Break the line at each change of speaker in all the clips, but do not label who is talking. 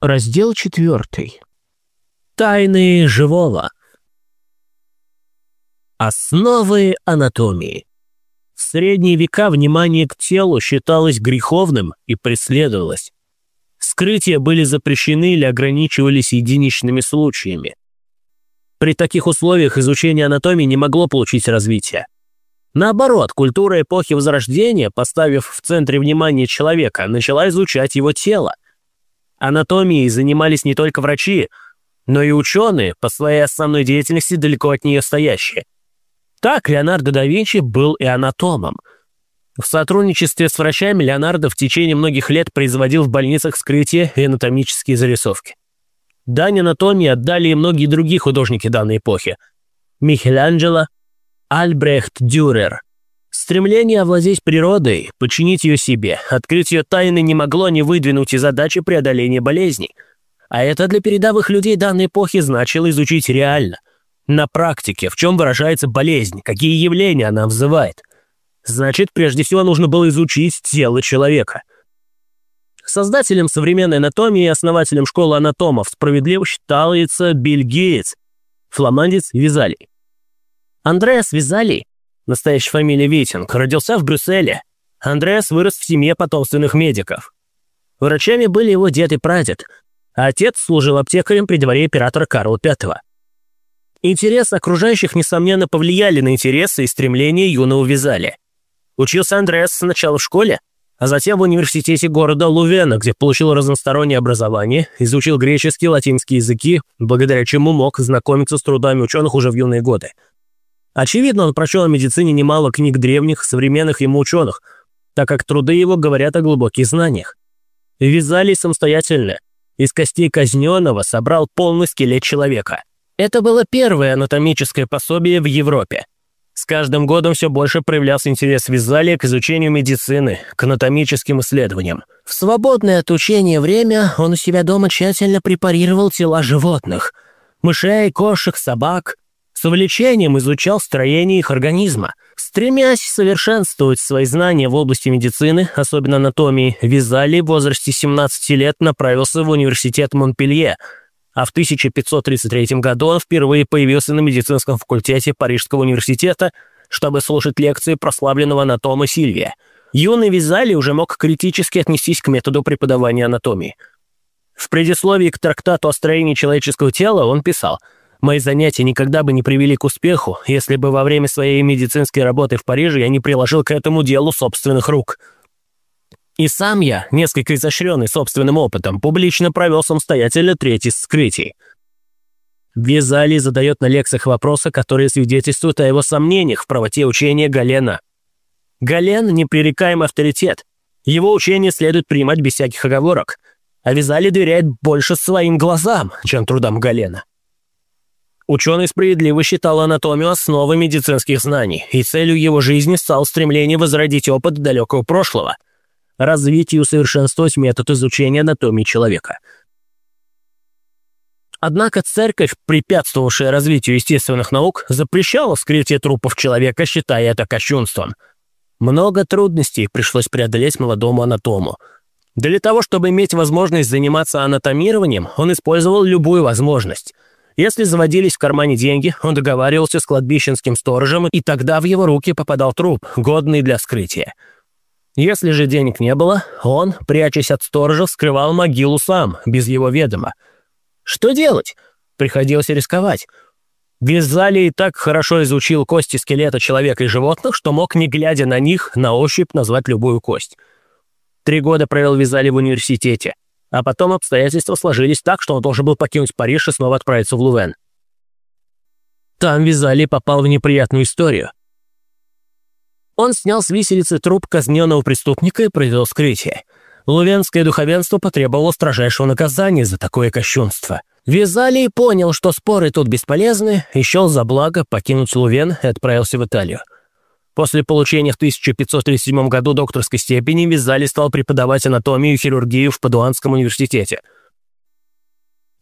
Раздел четвертый.
Тайны живого. Основы анатомии. В средние века внимание к телу считалось греховным и преследовалось. Скрытия были запрещены или ограничивались единичными случаями. При таких условиях изучение анатомии не могло получить развития. Наоборот, культура эпохи Возрождения, поставив в центре внимания человека, начала изучать его тело – Анатомией занимались не только врачи, но и ученые, по своей основной деятельности далеко от нее стоящие. Так Леонардо да Винчи был и анатомом. В сотрудничестве с врачами Леонардо в течение многих лет производил в больницах скрытие и анатомические зарисовки. Дань анатомии отдали и многие другие художники данной эпохи. Микеланджело, Альбрехт Дюрер – Стремление овладеть природой, подчинить ее себе, открыть ее тайны не могло не выдвинуть и задачи преодоления болезней. А это для передовых людей данной эпохи значило изучить реально. На практике, в чем выражается болезнь, какие явления она вызывает. Значит, прежде всего нужно было изучить тело человека. Создателем современной анатомии и основателем школы анатомов справедливо считается Гейтс, фламандец Визалий. Андреас Визалий настоящая фамилия Витинг, родился в Брюсселе. Андреас вырос в семье потомственных медиков. Врачами были его дед и прадед, а отец служил аптекарем при дворе императора Карла V. Интерес окружающих, несомненно, повлияли на интересы и стремления юного Визали. Учился Андреас сначала в школе, а затем в университете города Лувена, где получил разностороннее образование, изучил греческий и латинский языки, благодаря чему мог знакомиться с трудами ученых уже в юные годы – Очевидно, он прочел о медицине немало книг древних, современных ему ученых, так как труды его говорят о глубоких знаниях. Вязали самостоятельно. Из костей казненного собрал полный скелет человека. Это было первое анатомическое пособие в Европе. С каждым годом все больше проявлялся интерес Визалия к изучению медицины, к анатомическим исследованиям. В свободное от учения время он у себя дома тщательно препарировал тела животных – мышей, кошек, собак – с увлечением изучал строение их организма. Стремясь совершенствовать свои знания в области медицины, особенно анатомии, Визали в возрасте 17 лет направился в университет Монпелье, а в 1533 году он впервые появился на медицинском факультете Парижского университета, чтобы слушать лекции прославленного анатома Сильвия. Юный Визали уже мог критически отнестись к методу преподавания анатомии. В предисловии к трактату о строении человеческого тела он писал – Мои занятия никогда бы не привели к успеху, если бы во время своей медицинской работы в Париже я не приложил к этому делу собственных рук. И сам я, несколько изощренный собственным опытом, публично провел самостоятельно третий скрытий. Визали задает на лекциях вопросы, которые свидетельствуют о его сомнениях в правоте учения Галена. Гален – непререкаемый авторитет. Его учение следует принимать без всяких оговорок. А Визали доверяет больше своим глазам, чем трудам Галена. Ученый справедливо считал анатомию основой медицинских знаний, и целью его жизни стал стремление возродить опыт далекого прошлого, развить и усовершенствовать метод изучения анатомии человека. Однако церковь, препятствовавшая развитию естественных наук, запрещала вскрытие трупов человека, считая это кощунством. Много трудностей пришлось преодолеть молодому анатому. Для того, чтобы иметь возможность заниматься анатомированием, он использовал любую возможность – если заводились в кармане деньги, он договаривался с кладбищенским сторожем, и тогда в его руки попадал труп, годный для скрытия. Если же денег не было, он, прячась от сторожа, вскрывал могилу сам, без его ведома. Что делать? Приходилось рисковать. Визалий так хорошо изучил кости скелета человека и животных, что мог, не глядя на них, на ощупь назвать любую кость. Три года провел Визалий в университете. А потом обстоятельства сложились так, что он должен был покинуть Париж и снова отправиться в Лувен. Там Визали попал в неприятную историю. Он снял с виселицы труп казненного преступника и провел скрытие. Лувенское духовенство потребовало строжайшего наказания за такое кощунство. Визалий понял, что споры тут бесполезны, и счел за благо покинуть Лувен и отправился в Италию. После получения в 1537 году докторской степени Визали стал преподавать анатомию и хирургию в Падуанском университете.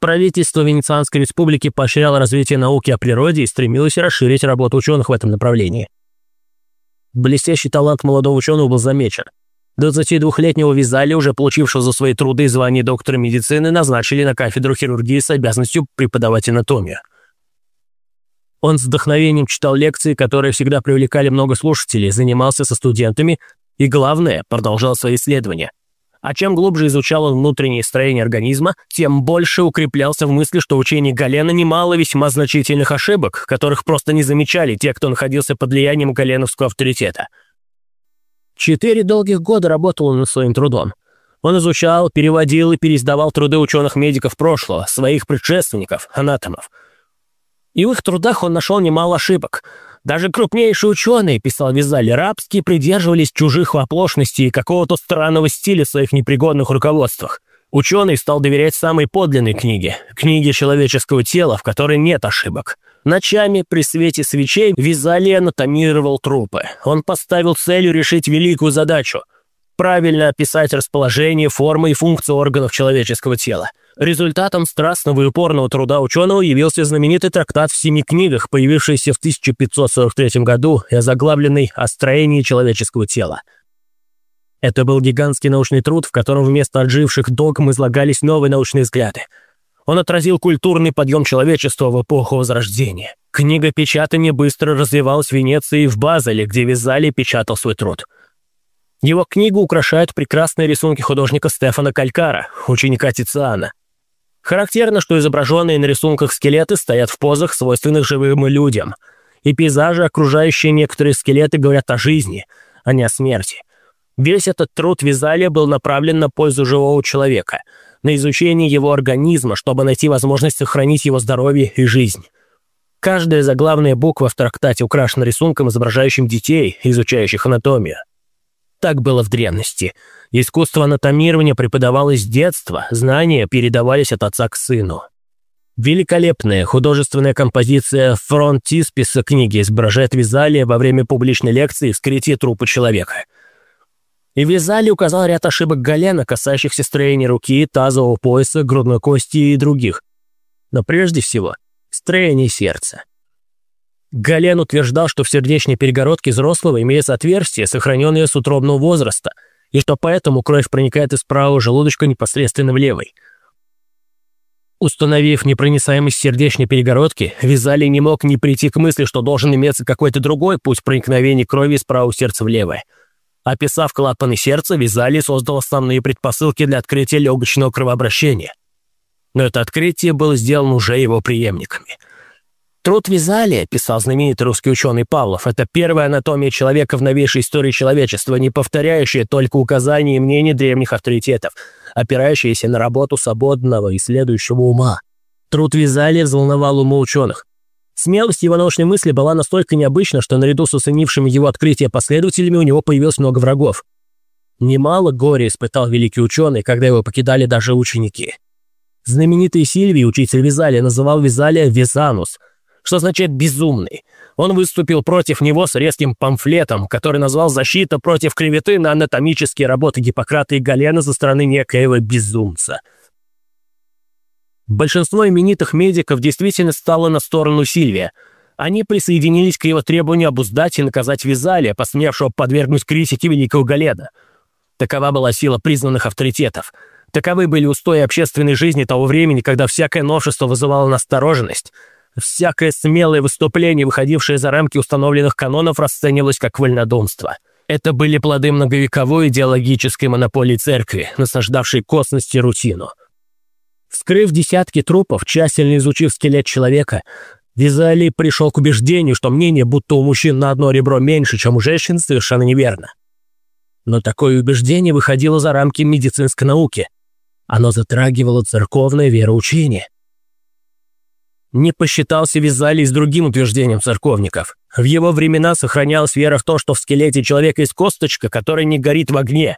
Правительство Венецианской республики поощряло развитие науки о природе и стремилось расширить работу ученых в этом направлении. Блестящий талант молодого ученого был замечен. 22-летнего Визали, уже получившего за свои труды звание доктора медицины, назначили на кафедру хирургии с обязанностью преподавать анатомию. Он с вдохновением читал лекции, которые всегда привлекали много слушателей, занимался со студентами и, главное, продолжал свои исследования. А чем глубже изучал он внутреннее строение организма, тем больше укреплялся в мысли, что учение Галена немало весьма значительных ошибок, которых просто не замечали те, кто находился под влиянием галеновского авторитета – Четыре долгих года работал он над своим трудом. Он изучал, переводил и переиздавал труды ученых-медиков прошлого, своих предшественников, анатомов. И в их трудах он нашел немало ошибок. Даже крупнейшие ученые, писал Визали, рабские придерживались чужих оплошностей и какого-то странного стиля в своих непригодных руководствах. Ученый стал доверять самой подлинной книге, книге человеческого тела, в которой нет ошибок. Ночами при свете свечей Визали анатомировал трупы. Он поставил целью решить великую задачу – правильно описать расположение, формы и функции органов человеческого тела. Результатом страстного и упорного труда ученого явился знаменитый трактат в семи книгах, появившийся в 1543 году и озаглавленный «О строении человеческого тела». Это был гигантский научный труд, в котором вместо отживших догм излагались новые научные взгляды – он отразил культурный подъем человечества в эпоху Возрождения. Книга печатания быстро развивалась в Венеции и в Базеле, где Визали печатал свой труд. Его книгу украшают прекрасные рисунки художника Стефана Калькара, ученика Тициана. Характерно, что изображенные на рисунках скелеты стоят в позах, свойственных живым людям. И пейзажи, окружающие некоторые скелеты, говорят о жизни, а не о смерти. Весь этот труд Визалия был направлен на пользу живого человека – на изучение его организма, чтобы найти возможность сохранить его здоровье и жизнь. Каждая заглавная буква в трактате украшена рисунком, изображающим детей, изучающих анатомию. Так было в древности. Искусство анатомирования преподавалось с детства, знания передавались от отца к сыну. Великолепная художественная композиция фронтисписа книги изображает Визалия во время публичной лекции «Вскрытие трупа человека». И Визали указал ряд ошибок Галена, касающихся строения руки, тазового пояса, грудной кости и других. Но прежде всего, строение сердца. Гален утверждал, что в сердечной перегородке взрослого имеется отверстие, сохраненное с утробного возраста, и что поэтому кровь проникает из правого желудочка непосредственно в левый. Установив непроницаемость сердечной перегородки, Визалий не мог не прийти к мысли, что должен иметься какой-то другой путь проникновения крови из правого сердца в левое – Описав клапаны сердца, Визали создал основные предпосылки для открытия легочного кровообращения. Но это открытие было сделано уже его преемниками. Труд Визалия, писал знаменитый русский ученый Павлов, это первая анатомия человека в новейшей истории человечества, не повторяющая только указания и мнения древних авторитетов, опирающаяся на работу свободного и следующего ума. Труд Визалия взволновал умы ученых. Смелость его научной мысли была настолько необычна, что наряду с оценившими его открытие последователями у него появилось много врагов. Немало горя испытал великий ученый, когда его покидали даже ученики. Знаменитый Сильвий, учитель Визалия, называл Визалия Визанус, что означает «безумный». Он выступил против него с резким памфлетом, который назвал «Защита против клеветы на анатомические работы Гиппократа и Галена со стороны некоего безумца». Большинство именитых медиков действительно стало на сторону Сильвия. Они присоединились к его требованию обуздать и наказать Визалия, посмевшего подвергнуть критике великого Галеда. Такова была сила признанных авторитетов. Таковы были устои общественной жизни того времени, когда всякое новшество вызывало настороженность. Всякое смелое выступление, выходившее за рамки установленных канонов, расценивалось как вольнодумство. Это были плоды многовековой идеологической монополии церкви, насаждавшей косность рутину. Вскрыв десятки трупов, тщательно изучив скелет человека, Визали пришел к убеждению, что мнение, будто у мужчин на одно ребро меньше, чем у женщин, совершенно неверно. Но такое убеждение выходило за рамки медицинской науки. Оно затрагивало церковное вероучение. Не посчитался Визалий с другим утверждением церковников. В его времена сохранялась вера в то, что в скелете человека есть косточка, которая не горит в огне,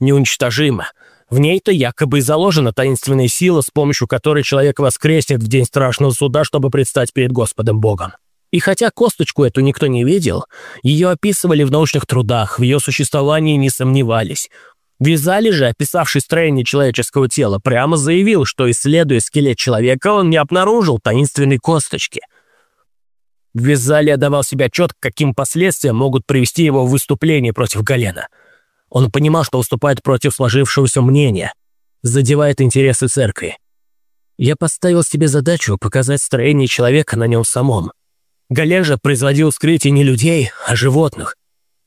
неуничтожима, в ней-то якобы и заложена таинственная сила, с помощью которой человек воскреснет в день страшного суда, чтобы предстать перед Господом Богом. И хотя косточку эту никто не видел, ее описывали в научных трудах, в ее существовании не сомневались. Визали же, описавший строение человеческого тела, прямо заявил, что, исследуя скелет человека, он не обнаружил таинственной косточки. Визали отдавал себе отчет, каким последствиям могут привести его выступления против Галена – Он понимал, что уступает против сложившегося мнения, задевает интересы церкви. Я поставил себе задачу показать строение человека на нем самом. Галер же производил вскрытие не людей, а животных,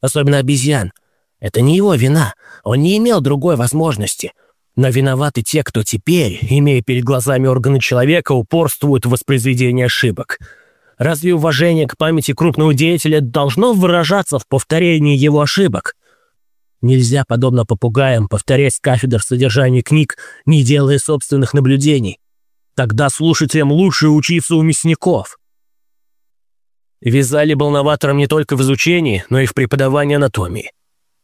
особенно обезьян. Это не его вина, он не имел другой возможности. Но виноваты те, кто теперь, имея перед глазами органы человека, упорствуют в воспроизведении ошибок. Разве уважение к памяти крупного деятеля должно выражаться в повторении его ошибок? Нельзя, подобно попугаям, повторять кафедр содержание книг, не делая собственных наблюдений. Тогда слушателям лучше учиться у мясников. Визали был новатором не только в изучении, но и в преподавании анатомии.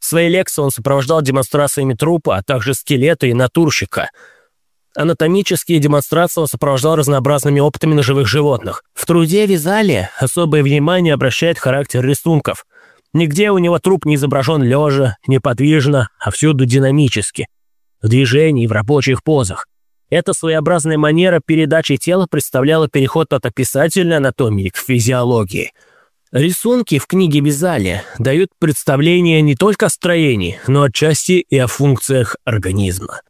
Свои лекции он сопровождал демонстрациями трупа, а также скелета и натурщика. Анатомические демонстрации он сопровождал разнообразными опытами на живых животных. В труде Визали особое внимание обращает характер рисунков. Нигде у него труп не изображен лежа, неподвижно, а всюду динамически. В движении, в рабочих позах. Эта своеобразная манера передачи тела представляла переход от описательной анатомии к физиологии. Рисунки в книге Визали дают представление не только о строении, но отчасти и о функциях организма.